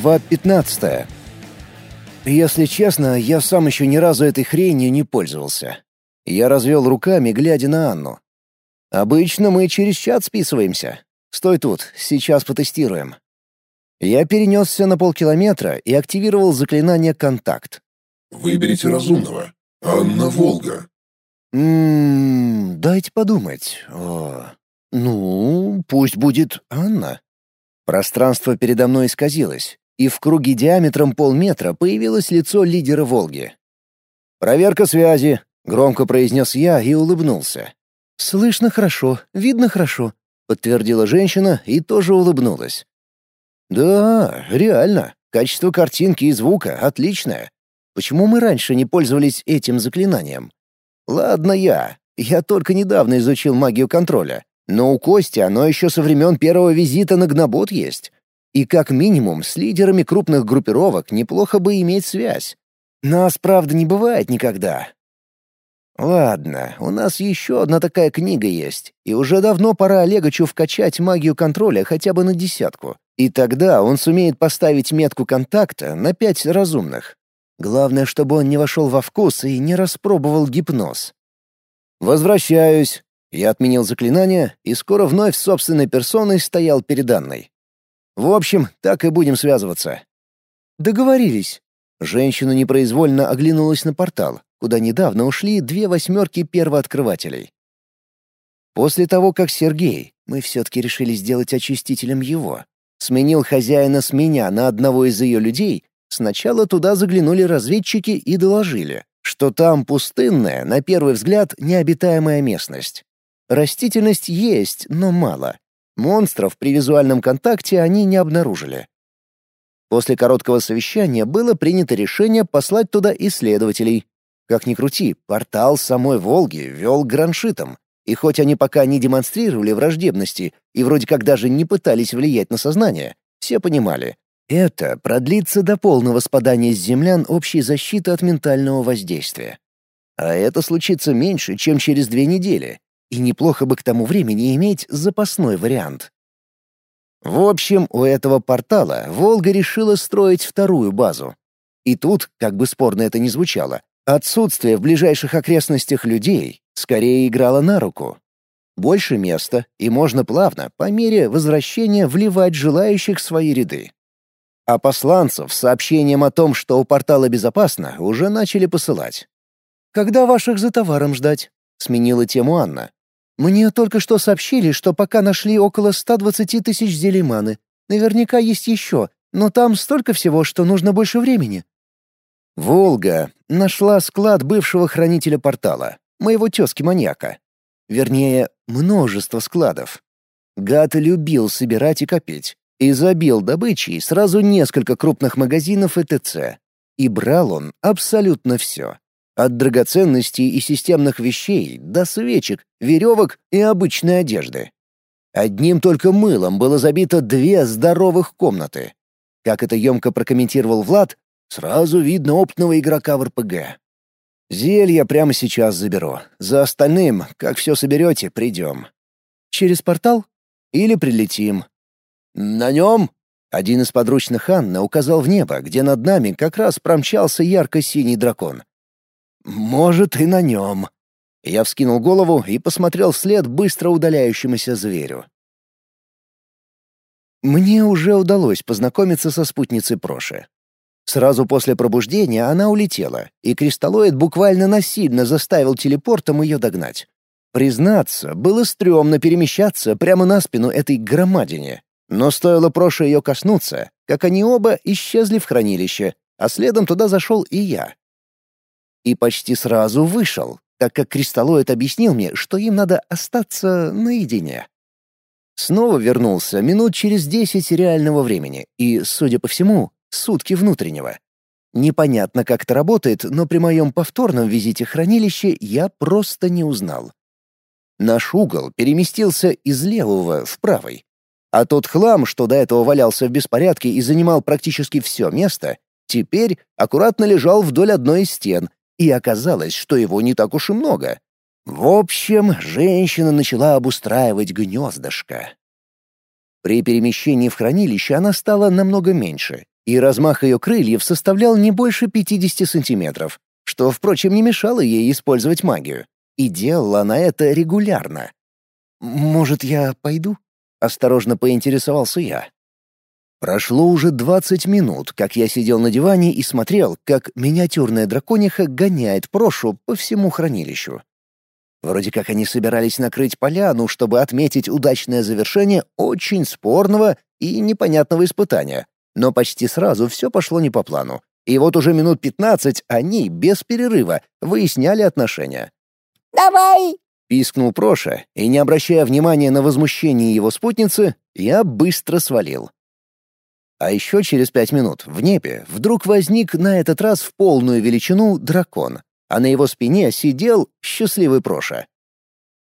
Глава 15. Если честно, я сам еще ни разу этой хренью не пользовался. Я развел руками, глядя на Анну. Обычно мы через чат списываемся. Стой тут, сейчас потестируем. Я перенесся на полкилометра и активировал заклинание «Контакт». Выберите разумного. Анна Волга. Ммм, дайте подумать. О, ну, пусть будет Анна. Пространство передо мной исказилось, и в круге диаметром полметра появилось лицо лидера «Волги». «Проверка связи», — громко произнес я и улыбнулся. «Слышно хорошо, видно хорошо», — подтвердила женщина и тоже улыбнулась. «Да, реально, качество картинки и звука отличное. Почему мы раньше не пользовались этим заклинанием? Ладно я, я только недавно изучил магию контроля. Но у Кости оно еще со времен первого визита на Гнобот есть. И как минимум с лидерами крупных группировок неплохо бы иметь связь. Нас, правда, не бывает никогда. Ладно, у нас еще одна такая книга есть, и уже давно пора Олегачу вкачать магию контроля хотя бы на десятку. И тогда он сумеет поставить метку контакта на пять разумных. Главное, чтобы он не вошел во вкус и не распробовал гипноз. «Возвращаюсь», я отменил заклинание и скоро вновь собственной персоной стоял перед Анной. В общем, так и будем связываться. Договорились. Женщина непроизвольно оглянулась на портал, куда недавно ушли две восьмерки первооткрывателей. После того, как Сергей, мы все-таки решили сделать очистителем его, сменил хозяина с меня на одного из ее людей, сначала туда заглянули разведчики и доложили, что там пустынная, на первый взгляд, необитаемая местность. Растительность есть, но мало. Монстров при визуальном контакте они не обнаружили. После короткого совещания было принято решение послать туда исследователей. Как ни крути, портал самой Волги вел граншитом, и хоть они пока не демонстрировали враждебности и вроде как даже не пытались влиять на сознание, все понимали, это продлится до полного спадания с землян общей защиты от ментального воздействия. А это случится меньше, чем через две недели, и неплохо бы к тому времени иметь запасной вариант. В общем, у этого портала «Волга» решила строить вторую базу. И тут, как бы спорно это ни звучало, отсутствие в ближайших окрестностях людей скорее играло на руку. Больше места, и можно плавно, по мере возвращения, вливать желающих в свои ряды. А посланцев с сообщением о том, что у портала безопасно, уже начали посылать. «Когда ваших за товаром ждать?» — сменила тему Анна. Мне только что сообщили, что пока нашли около 120 тысяч зелиманы. Наверняка есть еще, но там столько всего, что нужно больше времени». «Волга» нашла склад бывшего хранителя портала, моего тезки-маньяка. Вернее, множество складов. Гад любил собирать и копить, и забил добычей сразу несколько крупных магазинов и ТЦ. И брал он абсолютно все. От драгоценностей и системных вещей до свечек, веревок и обычной одежды. Одним только мылом было забито две здоровых комнаты. Как это емко прокомментировал Влад, сразу видно опытного игрока в РПГ. Зелья прямо сейчас заберу. За остальным, как все соберете, придем. Через портал? Или прилетим? На нем? Один из подручных Анны указал в небо, где над нами как раз промчался ярко-синий дракон. «Может, и на нем». Я вскинул голову и посмотрел вслед быстро удаляющемуся зверю. Мне уже удалось познакомиться со спутницей Проши. Сразу после пробуждения она улетела, и кристаллоид буквально насильно заставил телепортом ее догнать. Признаться, было стрёмно перемещаться прямо на спину этой громадине. Но стоило Проше ее коснуться, как они оба исчезли в хранилище, а следом туда зашел и я, и почти сразу вышел, так как Кристаллоид объяснил мне, что им надо остаться наедине. Снова вернулся минут через десять реального времени и, судя по всему, сутки внутреннего. Непонятно, как это работает, но при моем повторном визите хранилище я просто не узнал. Наш угол переместился из левого в правый. А тот хлам, что до этого валялся в беспорядке и занимал практически все место, теперь аккуратно лежал вдоль одной из стен, и оказалось, что его не так уж и много. В общем, женщина начала обустраивать гнездышко. При перемещении в хранилище она стала намного меньше, и размах ее крыльев составлял не больше 50 сантиметров, что, впрочем, не мешало ей использовать магию. И делала она это регулярно. «Может, я пойду?» — осторожно поинтересовался я. Прошло уже 20 минут, как я сидел на диване и смотрел, как миниатюрная дракониха гоняет Прошу по всему хранилищу. Вроде как они собирались накрыть поляну, чтобы отметить удачное завершение очень спорного и непонятного испытания. Но почти сразу все пошло не по плану. И вот уже минут 15 они, без перерыва, выясняли отношения. «Давай!» — пискнул Проша, и, не обращая внимания на возмущение его спутницы, я быстро свалил. А еще через пять минут в небе вдруг возник на этот раз в полную величину дракон, а на его спине сидел счастливый Проша.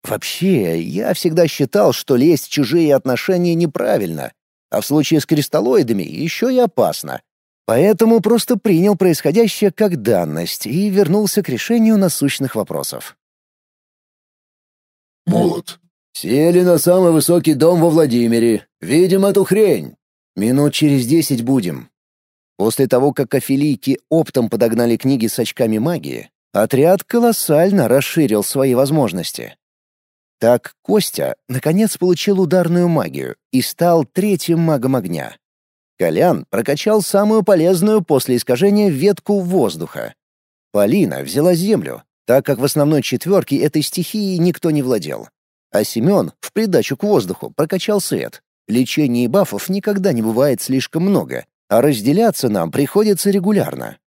Вообще, я всегда считал, что лезть в чужие отношения неправильно, а в случае с кристаллоидами еще и опасно. Поэтому просто принял происходящее как данность и вернулся к решению насущных вопросов. Молот. «Сели на самый высокий дом во Владимире. Видим эту хрень. Минут через десять будем». После того, как афилийки оптом подогнали книги с очками магии, отряд колоссально расширил свои возможности. Так Костя, наконец, получил ударную магию и стал третьим магом огня. Колян прокачал самую полезную после искажения ветку воздуха. Полина взяла землю, так как в основной четверке этой стихии никто не владел. А Семен, в придачу к воздуху, прокачал свет. Лечения и бафов никогда не бывает слишком много, а разделяться нам приходится регулярно.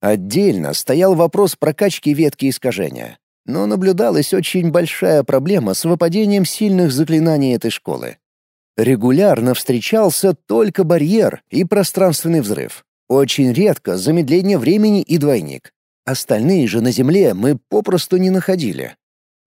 Отдельно стоял вопрос прокачки ветки искажения но наблюдалась очень большая проблема с выпадением сильных заклинаний этой школы. Регулярно встречался только барьер и пространственный взрыв. Очень редко замедление времени и двойник. Остальные же на Земле мы попросту не находили.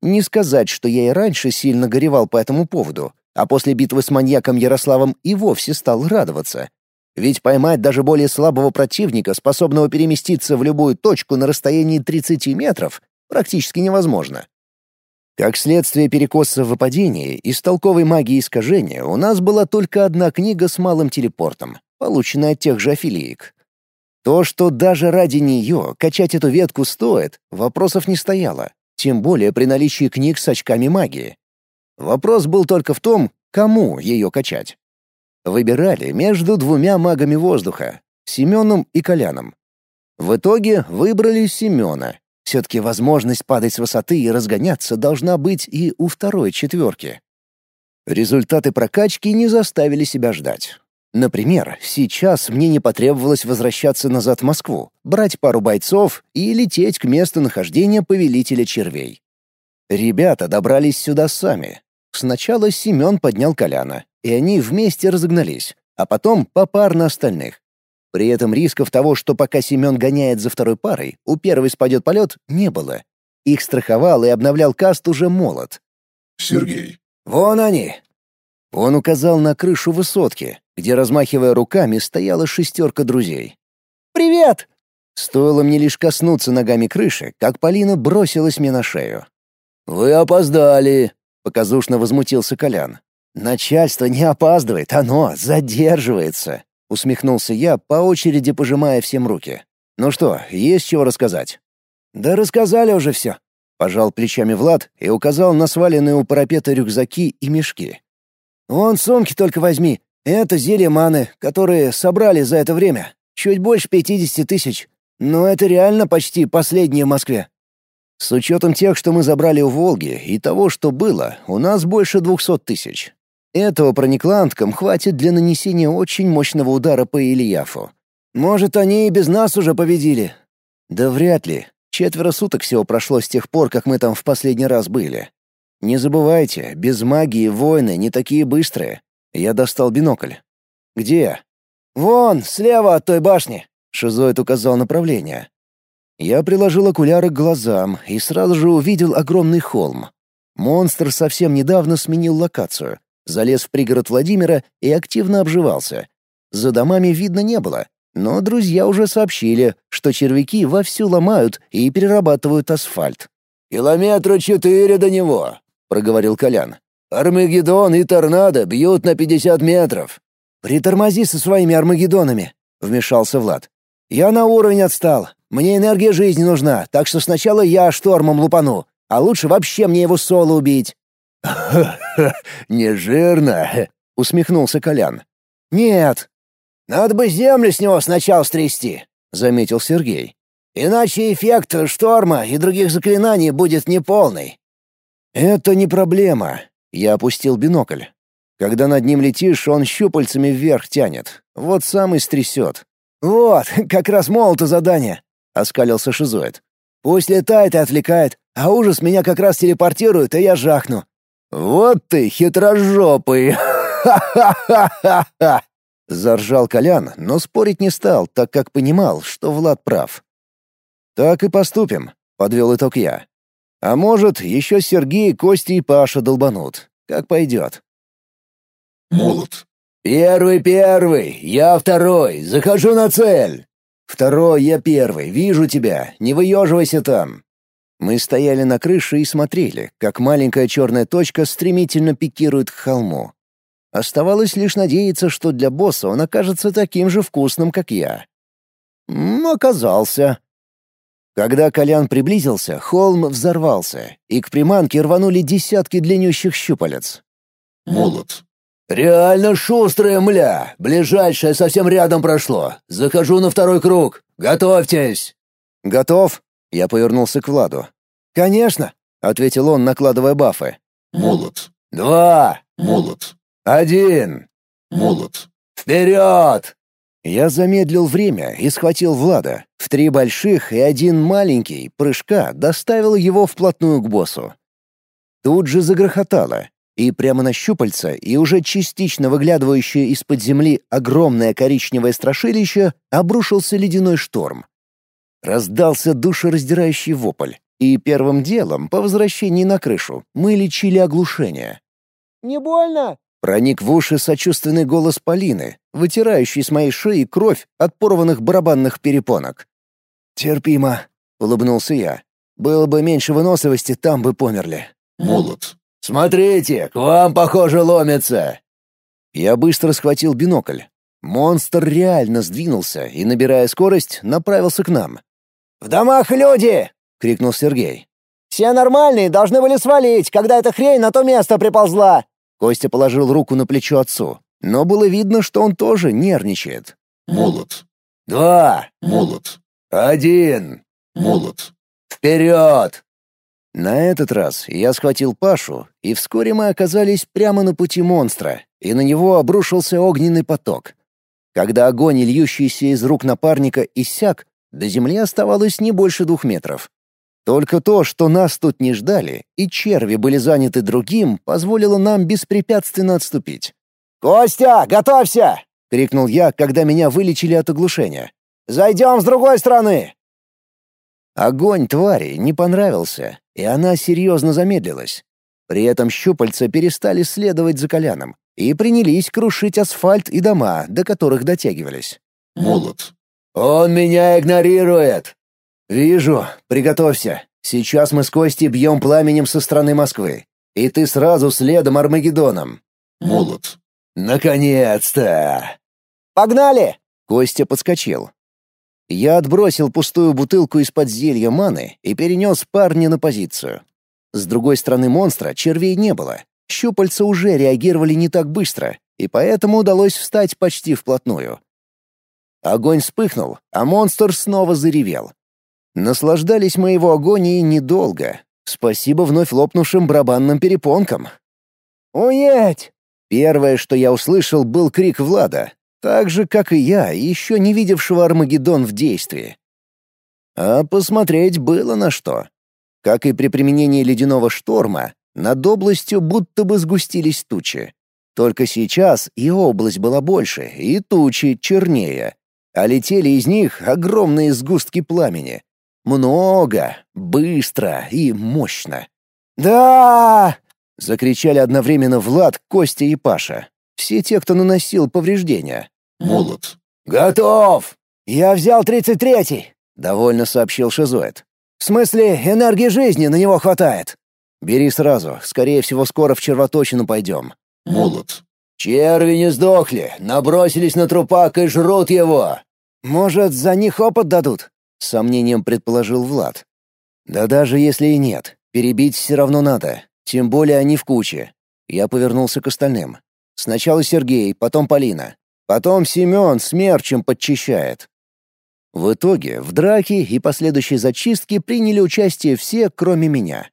Не сказать, что я и раньше сильно горевал по этому поводу, а после битвы с маньяком Ярославом и вовсе стал радоваться. Ведь поймать даже более слабого противника, способного переместиться в любую точку на расстоянии 30 метров, практически невозможно. Как следствие перекоса в выпадении из толковой магии искажения у нас была только одна книга с малым телепортом, полученная от тех же афилиек. То, что даже ради нее качать эту ветку стоит, вопросов не стояло, тем более при наличии книг с очками магии. Вопрос был только в том, кому ее качать. Выбирали между двумя магами воздуха — Семеном и Коляном. В итоге выбрали Семена, все-таки возможность падать с высоты и разгоняться должна быть и у второй четверки. Результаты прокачки не заставили себя ждать. Например, сейчас мне не потребовалось возвращаться назад в Москву, брать пару бойцов и лететь к месту нахождения повелителя червей. Ребята добрались сюда сами. Сначала Семен поднял Коляна, и они вместе разогнались, а потом попарно остальных. При этом рисков того, что пока Семен гоняет за второй парой, у первой спадет полет, не было. Их страховал и обновлял каст уже молот. Сергей. «Вон они!» Он указал на крышу высотки, где, размахивая руками, стояла шестерка друзей. «Привет!» Стоило мне лишь коснуться ногами крыши, как Полина бросилась мне на шею. «Вы опоздали!» — показушно возмутился Колян. «Начальство не опаздывает, оно задерживается!» усмехнулся я, по очереди пожимая всем руки. Ну что, есть чего рассказать? Да рассказали уже все. Пожал плечами Влад и указал на сваленные у парапета рюкзаки и мешки. Вон сумки только возьми. Это зелье маны, которые собрали за это время. Чуть больше пятидесяти тысяч. Но это реально почти последнее в Москве. С учетом тех, что мы забрали у Волги, и того, что было, у нас больше двухсот тысяч. Этого проникланткам хватит для нанесения очень мощного удара по Ильяфу. Может, они и без нас уже победили? Да вряд ли. Четверо суток всего прошло с тех пор, как мы там в последний раз были. Не забывайте, без магии войны не такие быстрые. Я достал бинокль. Где? Вон, слева от той башни. Шизоид указал направление. Я приложил окуляры к глазам и сразу же увидел огромный холм. Монстр совсем недавно сменил локацию, залез в пригород Владимира и активно обживался. За домами видно не было, но друзья уже сообщили, что червяки вовсю ломают и перерабатывают асфальт. «Километра четыре до него», — проговорил Колян. Армагеддон и торнадо бьют на 50 метров». «Притормози со своими армагеддонами», — вмешался Влад. «Я на уровень отстал. Мне энергия жизни нужна, так что сначала я штормом лупану, а лучше вообще мне его соло убить». «Ха-ха, не жирно», — усмехнулся Колян. «Нет, надо бы землю с него сначала стрясти», — заметил Сергей. «Иначе эффект шторма и других заклинаний будет неполный». «Это не проблема», — я опустил бинокль. Когда над ним летишь, он щупальцами вверх тянет. Вот сам и стрясет. «Вот, как раз молото задание», — оскалился шизоид. «Пусть летает и отвлекает, а ужас меня как раз телепортирует, и я жахну». «Вот ты хитрожопый! Ха-ха-ха-ха-ха!» Заржал Колян, но спорить не стал, так как понимал, что Влад прав. «Так и поступим», — подвел итог я. «А может, еще Сергей, Костя и Паша долбанут. Как пойдет». Молот. «Первый, первый, я второй, захожу на цель!» «Второй, я первый, вижу тебя, не выеживайся там!» Мы стояли на крыше и смотрели, как маленькая черная точка стремительно пикирует к холму. Оставалось лишь надеяться, что для босса он окажется таким же вкусным, как я. М оказался. Когда Колян приблизился, холм взорвался, и к приманке рванули десятки длиннющих щупалец. Молот. «Реально шустрая мля! Ближайшее совсем рядом прошло. Захожу на второй круг. Готовьтесь!» «Готов?» Я повернулся к Владу. «Конечно!» — ответил он, накладывая бафы. Молот. «Два! Молот. Один! Молот. Вперед!» Я замедлил время и схватил Влада. В три больших и один маленький прыжка доставил его вплотную к боссу. Тут же загрохотало, и прямо на щупальца и уже частично выглядывающее из-под земли огромное коричневое страшилище обрушился ледяной шторм. Раздался душераздирающий вопль, и первым делом, по возвращении на крышу, мы лечили оглушение. «Не больно?» Проник в уши сочувственный голос Полины, вытирающий с моей шеи кровь от порванных барабанных перепонок. «Терпимо», — улыбнулся я. «Было бы меньше выносливости, там бы померли». Молот. «Смотрите, к вам, похоже, ломится!» Я быстро схватил бинокль. Монстр реально сдвинулся и, набирая скорость, направился к нам. «В домах люди!» — крикнул Сергей. «Все нормальные должны были свалить, когда эта хрень на то место приползла!» Костя положил руку на плечо отцу, но было видно, что он тоже нервничает. Молот. «Два! Молот. Один! Молот. Вперед!» На этот раз я схватил Пашу, и вскоре мы оказались прямо на пути монстра, и на него обрушился огненный поток. Когда огонь, льющийся из рук напарника, иссяк, до земли оставалось не больше двух метров. Только то, что нас тут не ждали, и черви были заняты другим, позволило нам беспрепятственно отступить. «Костя, готовься!» — крикнул я, когда меня вылечили от оглушения. «Зайдем с другой стороны!» Огонь твари не понравился, и она серьезно замедлилась. При этом щупальца перестали следовать за Коляном и принялись крушить асфальт и дома, до которых дотягивались. Молот. «Он меня игнорирует!» «Вижу. Приготовься. Сейчас мы с Костей бьем пламенем со стороны Москвы. И ты сразу следом Армагеддоном». Молот. «Наконец-то!» «Погнали!» Костя подскочил. Я отбросил пустую бутылку из-под зелья маны и перенес парня на позицию. С другой стороны монстра червей не было. Щупальца уже реагировали не так быстро, и поэтому удалось встать почти вплотную. Огонь вспыхнул, а монстр снова заревел. Наслаждались мы его агонией недолго. Спасибо вновь лопнувшим барабанным перепонкам. «Уедь!» Первое, что я услышал, был крик Влада, так же, как и я, еще не видевшего Армагеддон в действии. А посмотреть было на что. Как и при применении ледяного шторма, над областью будто бы сгустились тучи. Только сейчас и область была больше, и тучи чернее а летели из них огромные сгустки пламени. Много, быстро и мощно. «Да!» — закричали одновременно Влад, Костя и Паша. Все те, кто наносил повреждения. Молот. «Готов!» «Я взял тридцать третий!» — довольно сообщил Шизоид. «В смысле, энергии жизни на него хватает!» Бери сразу, скорее всего, скоро в червоточину пойдем. Молот. Черви не сдохли, набросились на трупак и жрут его. Может, за них опыт дадут? С сомнением предположил Влад. Да даже если и нет, перебить все равно надо, тем более они в куче. Я повернулся к остальным. Сначала Сергей, потом Полина. Потом Семен смерчем подчищает. В итоге в драке и последующей зачистке приняли участие все, кроме меня.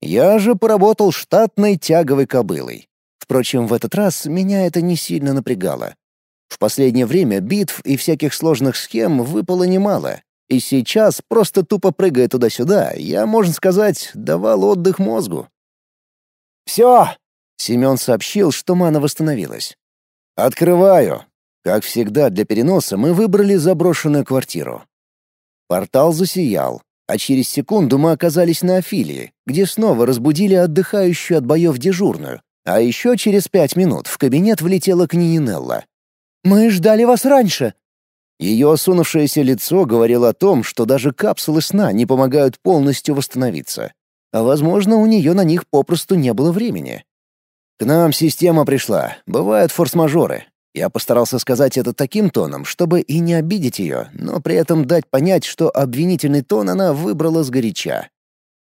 Я же поработал штатной тяговой кобылой. Впрочем, в этот раз меня это не сильно напрягало. В последнее время битв и всяких сложных схем выпало немало, и сейчас, просто тупо прыгая туда-сюда, я, можно сказать, давал отдых мозгу. «Все!» — Семен сообщил, что мана восстановилась. «Открываю!» Как всегда, для переноса мы выбрали заброшенную квартиру. Портал засиял, а через секунду мы оказались на Афилии, где снова разбудили отдыхающую от боев дежурную, а еще через пять минут в кабинет влетела Книнелла. «Мы ждали вас раньше!» Ее осунувшееся лицо говорило о том, что даже капсулы сна не помогают полностью восстановиться. А возможно, у нее на них попросту не было времени. «К нам система пришла. Бывают форс-мажоры. Я постарался сказать это таким тоном, чтобы и не обидеть ее, но при этом дать понять, что обвинительный тон она выбрала сгоряча.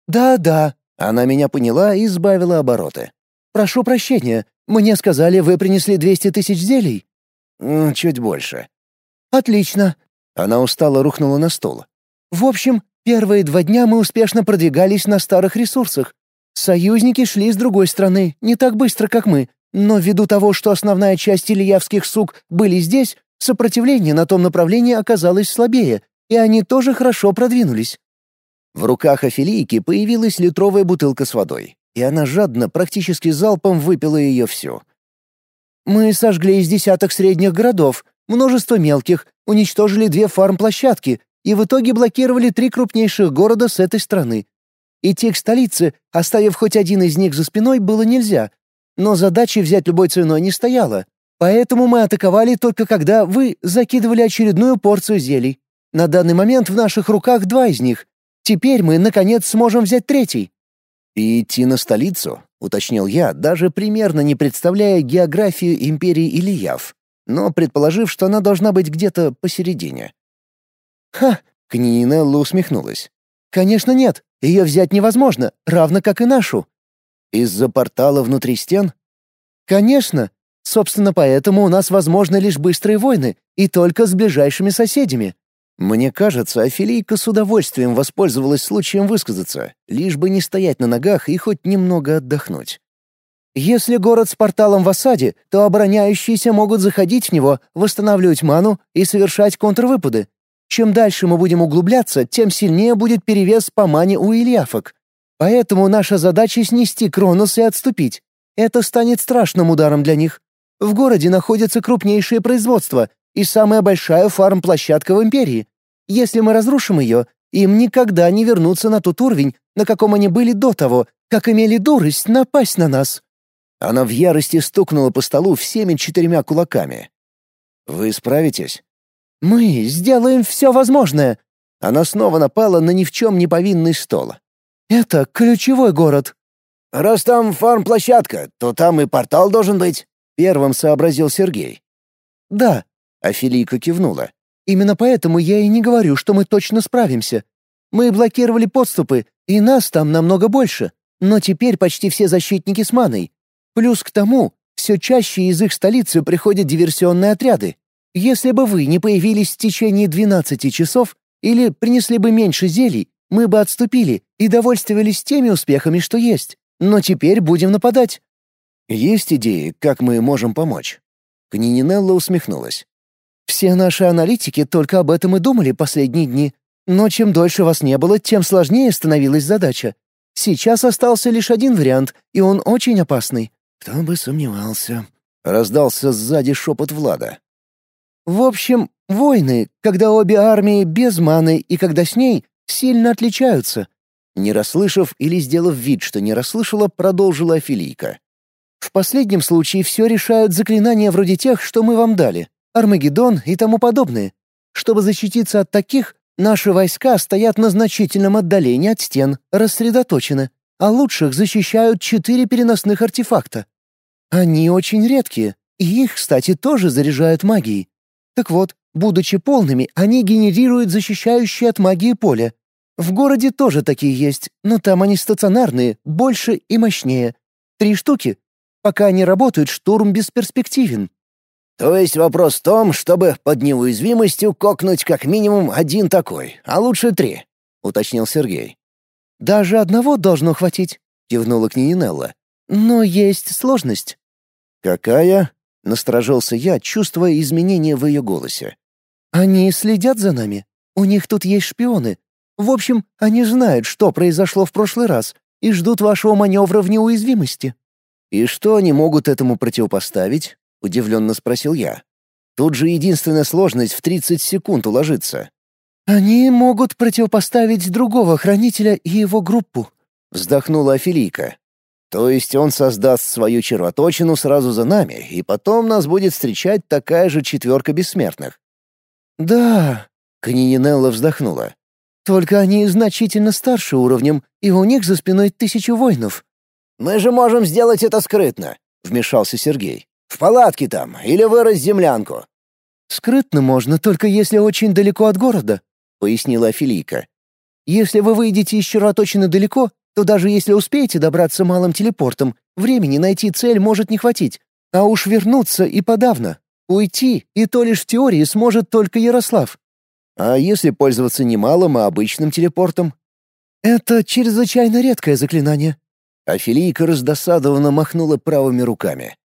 «Да-да», — она меня поняла и избавила обороты. «Прошу прощения, мне сказали, вы принесли 200 тысяч зелий?» «Чуть больше». «Отлично». Она устало рухнула на стол. «В общем, первые два дня мы успешно продвигались на старых ресурсах. Союзники шли с другой стороны, не так быстро, как мы, но ввиду того, что основная часть ильявских сук были здесь, сопротивление на том направлении оказалось слабее, и они тоже хорошо продвинулись. В руках Афилийки появилась литровая бутылка с водой, и она жадно, практически залпом выпила ее всю. «Мы сожгли из десяток средних городов, множество мелких, уничтожили две фарм-площадки и в итоге блокировали три крупнейших города с этой страны. Идти к столице, оставив хоть один из них за спиной, было нельзя, но задачи взять любой ценой не стояла. Поэтому мы атаковали только когда вы закидывали очередную порцию зелий. На данный момент в наших руках два из них. Теперь мы, наконец, сможем взять третий». «И идти на столицу?» — уточнил я, даже примерно не представляя географию империи Ильяв, но предположив, что она должна быть где-то посередине. «Ха!» — Книнелла усмехнулась. «Конечно нет, ее взять невозможно, равно как и нашу. Из-за портала внутри стен? Конечно. Собственно, поэтому у нас возможны лишь быстрые войны, и только с ближайшими соседями. Мне кажется, Афилийка с удовольствием воспользовалась случаем высказаться, лишь бы не стоять на ногах и хоть немного отдохнуть. Если город с порталом в осаде, то обороняющиеся могут заходить в него, восстанавливать ману и совершать контрвыпады. Чем дальше мы будем углубляться, тем сильнее будет перевес по мане у Ильяфок. Поэтому наша задача — снести Кронос и отступить. Это станет страшным ударом для них. В городе находится крупнейшее производство и самая большая фарм-площадка в Империи. Если мы разрушим ее, им никогда не вернуться на тот уровень, на каком они были до того, как имели дурость напасть на нас». Она в ярости стукнула по столу всеми четырьмя кулаками. «Вы справитесь?» «Мы сделаем все возможное!» Она снова напала на ни в чем не повинный стол. «Это ключевой город». «Раз там фарм-площадка, то там и портал должен быть», — первым сообразил Сергей. «Да», — Афилийка кивнула. «Именно поэтому я и не говорю, что мы точно справимся. Мы блокировали подступы, и нас там намного больше, но теперь почти все защитники с маной. Плюс к тому, все чаще из их столицы приходят диверсионные отряды. Если бы вы не появились в течение 12 часов или принесли бы меньше зелий, мы бы отступили и довольствовались теми успехами, что есть. Но теперь будем нападать». «Есть идеи, как мы можем помочь?» Кнининелла усмехнулась. «Все наши аналитики только об этом и думали последние дни. Но чем дольше вас не было, тем сложнее становилась задача. Сейчас остался лишь один вариант, и он очень опасный». «Кто бы сомневался», — раздался сзади шепот Влада. «В общем, войны, когда обе армии без маны и когда с ней, сильно отличаются. Не расслышав или сделав вид, что не расслышала, продолжила Афилийка. В последнем случае все решают заклинания вроде тех, что мы вам дали, Армагеддон и тому подобное. Чтобы защититься от таких, наши войска стоят на значительном отдалении от стен, рассредоточены. а лучших защищают четыре переносных артефакта. Они очень редкие, и их, кстати, тоже заряжают магией. Так вот, будучи полными, они генерируют защищающее от магии поле. В городе тоже такие есть, но там они стационарные, больше и мощнее. Три штуки. Пока они работают, штурм бесперспективен. То есть вопрос в том, чтобы под неуязвимостью кокнуть как минимум один такой, а лучше три, уточнил Сергей. Даже одного должно хватить, кивнула к ней Нелла. Но есть сложность. Какая? Насторожился я, чувствуя изменения в ее голосе. Они следят за нами. У них тут есть шпионы. В общем, они знают, что произошло в прошлый раз, и ждут вашего маневра в неуязвимости. И что они могут этому противопоставить? удивленно спросил я. Тут же единственная сложность в 30 секунд уложиться. Они могут противопоставить другого хранителя и его группу, вздохнула Афилийка. То есть он создаст свою червоточину сразу за нами, и потом нас будет встречать такая же четверка бессмертных. Да, Канининелла вздохнула. Только они значительно старше уровнем, и у них за спиной тысячу воинов. Мы же можем сделать это скрытно, вмешался Сергей. В палатке там или вырыть землянку. Скрытно можно, только если очень далеко от города, пояснила Афилийка. Если вы выйдете из червоточины далеко, то даже если успеете добраться малым телепортом, времени найти цель может не хватить. А уж вернуться и подавно. Уйти, и то лишь в теории сможет только Ярослав. А если пользоваться не малым, а обычным телепортом? Это чрезвычайно редкое заклинание. Афилийка раздосадованно махнула правыми руками.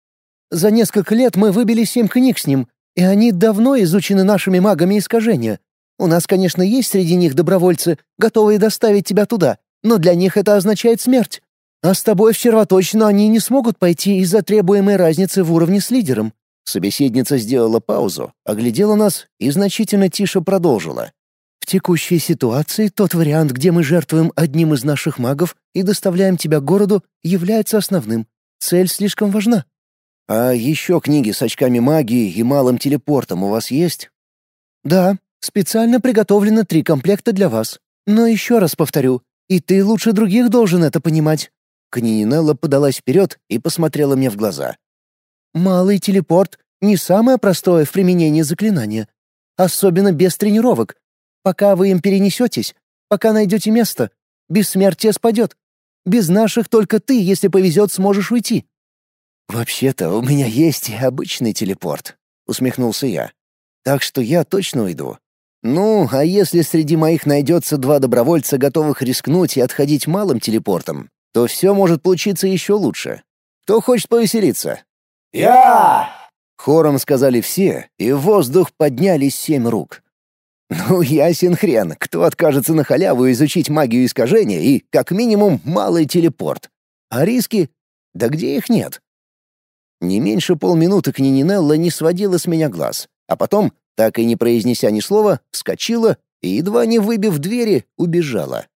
За несколько лет мы выбили семь книг с ним, и они давно изучены нашими магами искажения. У нас, конечно, есть среди них добровольцы, готовые доставить тебя туда, но для них это означает смерть. А с тобой в червоточину они не смогут пойти из-за требуемой разницы в уровне с лидером». Собеседница сделала паузу, оглядела нас и значительно тише продолжила. «В текущей ситуации тот вариант, где мы жертвуем одним из наших магов и доставляем тебя городу, является основным. Цель слишком важна». «А еще книги с очками магии и малым телепортом у вас есть?» «Да, специально приготовлено три комплекта для вас. Но еще раз повторю, и ты лучше других должен это понимать». Книнелла подалась вперед и посмотрела мне в глаза. «Малый телепорт — не самое простое в применении заклинания. Особенно без тренировок. Пока вы им перенесетесь, пока найдете место, бессмертие спадет. Без наших только ты, если повезет, сможешь уйти». «Вообще-то у меня есть и обычный телепорт», — усмехнулся я. «Так что я точно уйду. Ну, а если среди моих найдется два добровольца, готовых рискнуть и отходить малым телепортом, то все может получиться еще лучше. Кто хочет повеселиться? «Я!» — хором сказали все, и в воздух поднялись семь рук. Ну, ясен хрен, кто откажется на халяву изучить магию искажения и, как минимум, малый телепорт. А риски? Да где их нет? Не меньше полминуты Кнининелла не сводила с меня глаз, а потом так и не произнеся ни слова, вскочила и, едва не выбив двери, убежала.